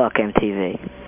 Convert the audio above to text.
Fuck MTV.